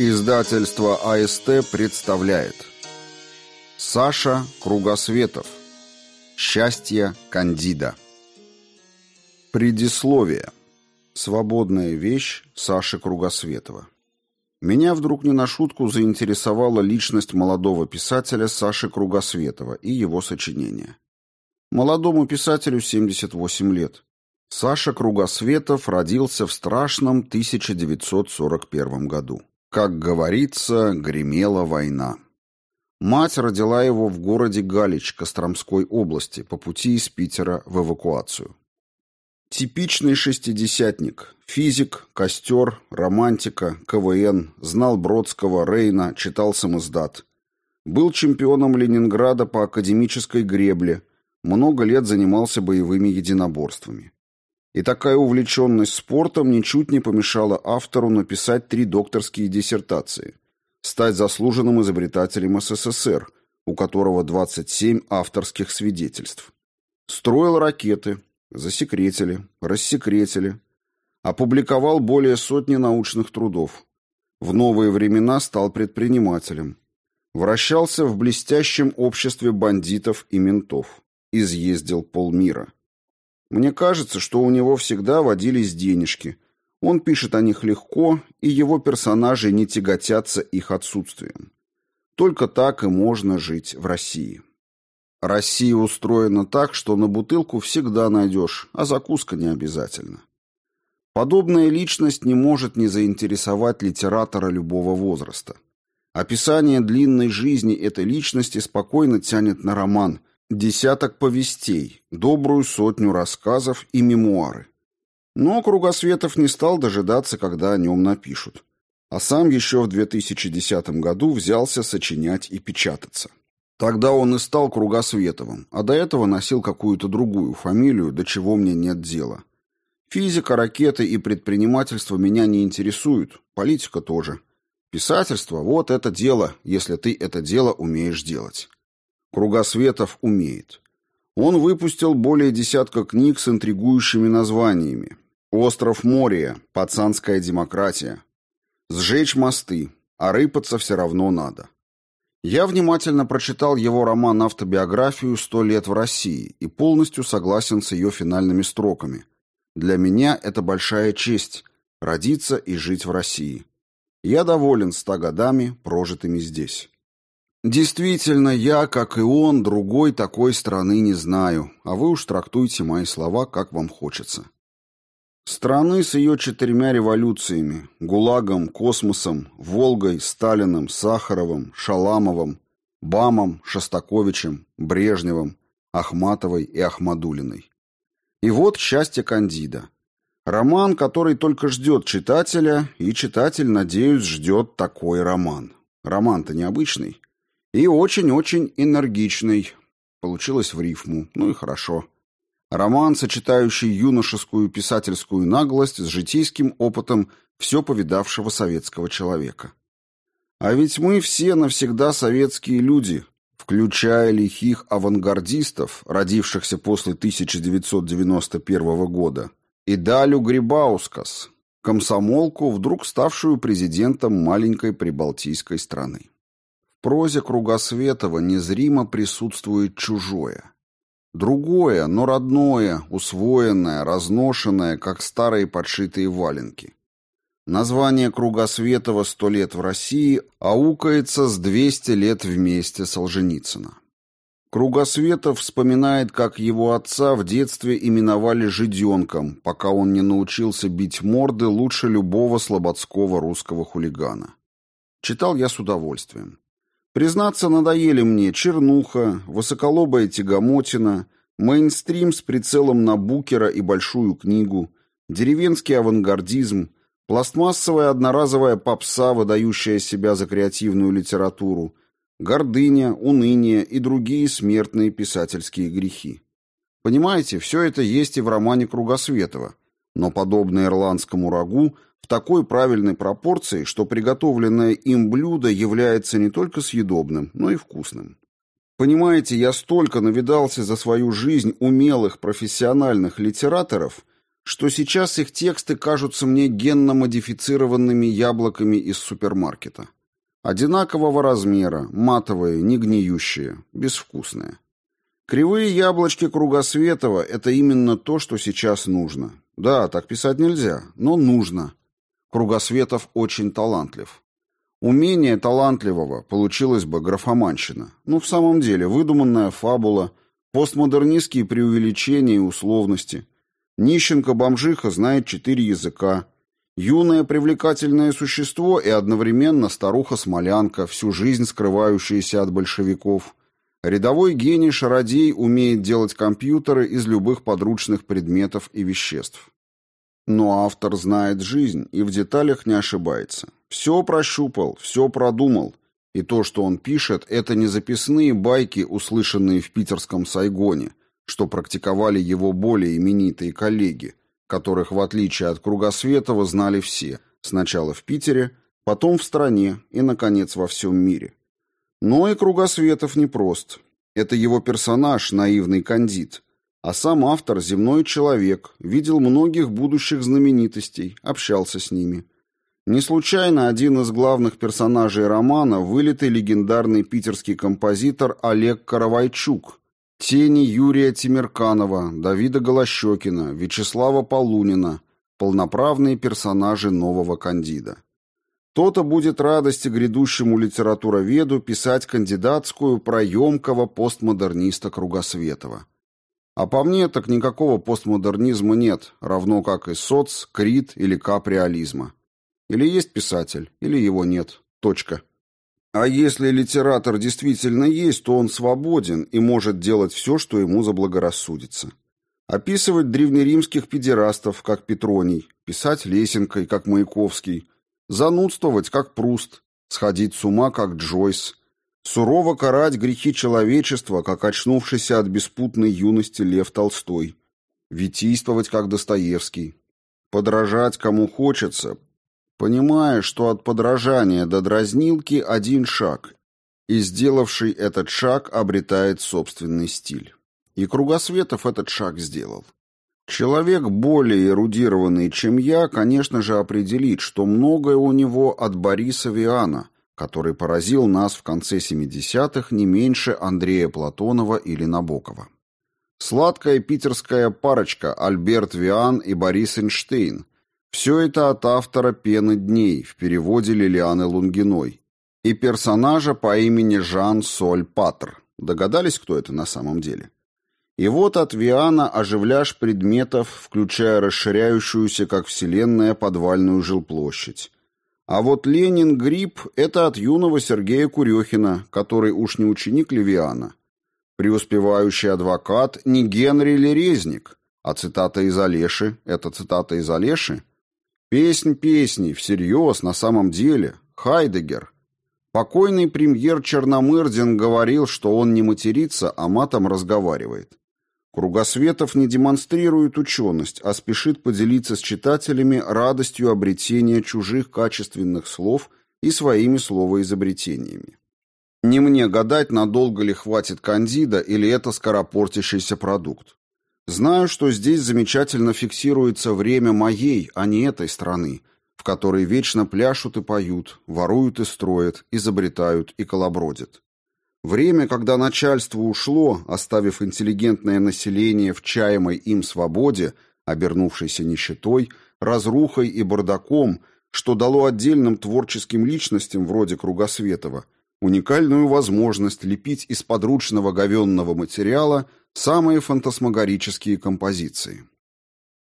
Издательство АСТ представляет Саша Кругосветов Счастье Кандида Предисловие Свободная вещь Саши Кругосветова Меня вдруг не на шутку заинтересовала личность молодого писателя Саши Кругосветова и его сочинения. Молодому писателю 78 лет. Саша Кругосветов родился в страшном 1941 году. Как говорится, гремела война. Мать родила его в городе Галич Костромской области по пути из Питера в эвакуацию. Типичный шестидесятник. Физик, костер, романтика, КВН, знал Бродского, Рейна, читал самоздат. Был чемпионом Ленинграда по академической гребле, много лет занимался боевыми единоборствами. И такая увлеченность спортом ничуть не помешала автору написать три докторские диссертации, стать заслуженным изобретателем СССР, у которого 27 авторских свидетельств. Строил ракеты, засекретили, рассекретили, опубликовал более сотни научных трудов. В новые времена стал предпринимателем. Вращался в блестящем обществе бандитов и ментов. Изъездил полмира. Мне кажется, что у него всегда водились денежки. Он пишет о них легко, и его персонажи не тяготятся их отсутствием. Только так и можно жить в России. Россия устроена так, что на бутылку всегда найдешь, а закуска не обязательно. Подобная личность не может не заинтересовать литератора любого возраста. Описание длинной жизни этой личности спокойно тянет на роман, Десяток повестей, добрую сотню рассказов и мемуары. Но Кругосветов не стал дожидаться, когда о нем напишут. А сам еще в 2010 году взялся сочинять и печататься. Тогда он и стал Кругосветовым, а до этого носил какую-то другую фамилию, до чего мне нет дела. Физика, ракеты и предпринимательство меня не интересуют, политика тоже. Писательство – вот это дело, если ты это дело умеешь делать. Кругосветов умеет. Он выпустил более десятка книг с интригующими названиями. «Остров Мория», «Пацанская демократия», «Сжечь мосты», а рыпаться все равно надо. Я внимательно прочитал его роман-автобиографию «Сто лет в России» и полностью согласен с ее финальными строками. Для меня это большая честь – родиться и жить в России. Я доволен ста годами, прожитыми здесь. Действительно, я, как и он, другой такой страны не знаю, а вы уж трактуйте мои слова, как вам хочется. Страны с ее четырьмя революциями – ГУЛАГом, космосом, Волгой, Сталиным, Сахаровым, Шаламовым, Бамом, Шостаковичем, Брежневым, Ахматовой и Ахмадулиной. И вот «Счастье Кандида». Роман, который только ждет читателя, и читатель, надеюсь, ждет такой роман. Роман-то необычный. И очень-очень энергичный. Получилось в рифму. Ну и хорошо. Роман, сочетающий юношескую писательскую наглость с житейским опытом все повидавшего советского человека. А ведь мы все навсегда советские люди, включая лихих авангардистов, родившихся после 1991 года, и Далю Грибаускас, комсомолку, вдруг ставшую президентом маленькой прибалтийской страны прозе Кругосветова незримо присутствует чужое. Другое, но родное, усвоенное, разношенное, как старые подшитые валенки. Название Кругосветова «Сто лет в России» аукается с «200 лет вместе» Солженицына. Кругосветов вспоминает, как его отца в детстве именовали «жиденком», пока он не научился бить морды лучше любого слободского русского хулигана. Читал я с удовольствием. Признаться, надоели мне чернуха, высоколобая тягомотина, мейнстрим с прицелом на букера и большую книгу, деревенский авангардизм, пластмассовая одноразовая попса, выдающая себя за креативную литературу, гордыня, уныние и другие смертные писательские грехи. Понимаете, все это есть и в романе Кругосветова, но, подобно ирландскому рагу, в такой правильной пропорции, что приготовленное им блюдо является не только съедобным, но и вкусным. Понимаете, я столько навидался за свою жизнь умелых профессиональных литераторов, что сейчас их тексты кажутся мне генно-модифицированными яблоками из супермаркета. Одинакового размера, матовые, не гниющие, безвкусные. Кривые яблочки Кругосветова – это именно то, что сейчас нужно. Да, так писать нельзя, но нужно. Кругосветов очень талантлив. Умение талантливого получилось бы графоманщина. Ну, в самом деле, выдуманная фабула, постмодернистские преувеличения и условности. Нищенка-бомжиха знает четыре языка. Юное привлекательное существо и одновременно старуха-смолянка, всю жизнь скрывающаяся от большевиков. Рядовой гений-шародей умеет делать компьютеры из любых подручных предметов и веществ. Но автор знает жизнь и в деталях не ошибается. Все прощупал, все продумал. И то, что он пишет, это не записные байки, услышанные в питерском Сайгоне, что практиковали его более именитые коллеги, которых, в отличие от Кругосветова, знали все, сначала в Питере, потом в стране и, наконец, во всем мире. Но и Кругосветов непрост. Это его персонаж, наивный кандид – а сам автор, земной человек, видел многих будущих знаменитостей, общался с ними. Не случайно один из главных персонажей романа – вылитый легендарный питерский композитор Олег Каравайчук, тени Юрия Тимирканова, Давида Голощекина, Вячеслава Полунина – полноправные персонажи нового кандида. То-то будет радости грядущему литературоведу писать кандидатскую про емкого постмодерниста Кругосветова. А по мне, так никакого постмодернизма нет, равно как и соц, крит или капреализма. Или есть писатель, или его нет. Точка. А если литератор действительно есть, то он свободен и может делать все, что ему заблагорассудится. Описывать древнеримских педерастов, как Петроний, писать лесенкой, как Маяковский, занудствовать, как Пруст, сходить с ума, как Джойс, Сурово карать грехи человечества, как очнувшийся от беспутной юности Лев Толстой. Витийствовать, как Достоевский. Подражать кому хочется, понимая, что от подражания до дразнилки один шаг, и сделавший этот шаг обретает собственный стиль. И Кругосветов этот шаг сделал. Человек более эрудированный, чем я, конечно же, определит, что многое у него от Бориса Виана – который поразил нас в конце 70-х не меньше Андрея Платонова или Набокова. Сладкая питерская парочка Альберт Виан и Борис Эйнштейн. Все это от автора «Пены дней» в переводе Лилианы Лунгиной и персонажа по имени Жан Соль Патр. Догадались, кто это на самом деле? И вот от Виана оживляж предметов, включая расширяющуюся, как вселенная, подвальную жилплощадь, а вот Ленин Гриб – это от юного Сергея Курехина, который уж не ученик Левиана. Преуспевающий адвокат не Генри Лерезник, а цитата из Олеши – это цитата из Олеши. Песнь песни, всерьез, на самом деле, Хайдегер. Покойный премьер Черномырдин говорил, что он не матерится, а матом разговаривает. Кругосветов не демонстрирует ученость, а спешит поделиться с читателями радостью обретения чужих качественных слов и своими словоизобретениями. Не мне гадать, надолго ли хватит кандида или это скоропортящийся продукт. Знаю, что здесь замечательно фиксируется время моей, а не этой страны, в которой вечно пляшут и поют, воруют и строят, изобретают и колобродят. Время, когда начальство ушло, оставив интеллигентное население в чаемой им свободе, обернувшейся нищетой, разрухой и бардаком, что дало отдельным творческим личностям вроде Кругосветова уникальную возможность лепить из подручного говенного материала самые фантасмагорические композиции.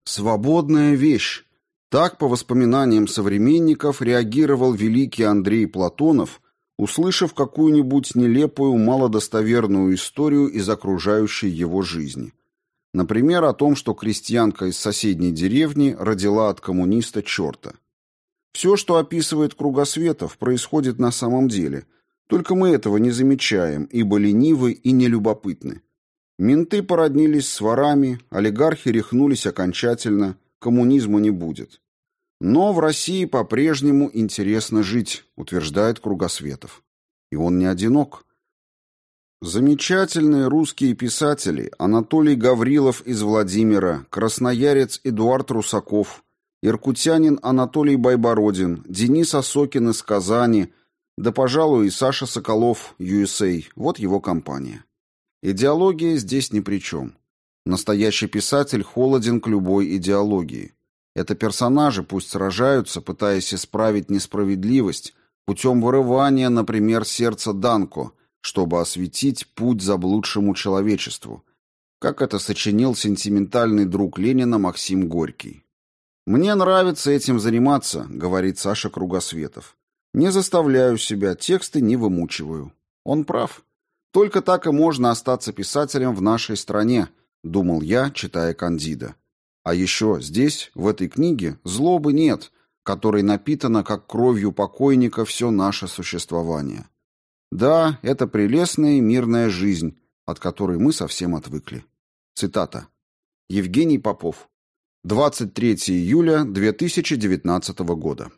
«Свободная вещь» – так, по воспоминаниям современников, реагировал великий Андрей Платонов услышав какую-нибудь нелепую, малодостоверную историю из окружающей его жизни. Например, о том, что крестьянка из соседней деревни родила от коммуниста черта. Все, что описывает Кругосветов, происходит на самом деле, только мы этого не замечаем, ибо ленивы и нелюбопытны. Менты породнились с ворами, олигархи рехнулись окончательно, коммунизма не будет. Но в России по-прежнему интересно жить, утверждает Кругосветов. И он не одинок. Замечательные русские писатели Анатолий Гаврилов из Владимира, красноярец Эдуард Русаков, иркутянин Анатолий Байбородин, Денис Осокин из Казани, да, пожалуй, и Саша Соколов, USA, вот его компания. Идеология здесь ни при чем. Настоящий писатель холоден к любой идеологии. Это персонажи пусть сражаются, пытаясь исправить несправедливость путем вырывания, например, сердца Данко – чтобы осветить путь заблудшему человечеству, как это сочинил сентиментальный друг Ленина Максим Горький. «Мне нравится этим заниматься», — говорит Саша Кругосветов. «Не заставляю себя, тексты не вымучиваю». Он прав. Только так и можно остаться писателем в нашей стране, думал я, читая Кандида. А еще здесь, в этой книге, злобы нет, которой напитано, как кровью покойника, все наше существование. Да, это прелестная и мирная жизнь, от которой мы совсем отвыкли. Цитата. Евгений Попов. 23 июля 2019 года.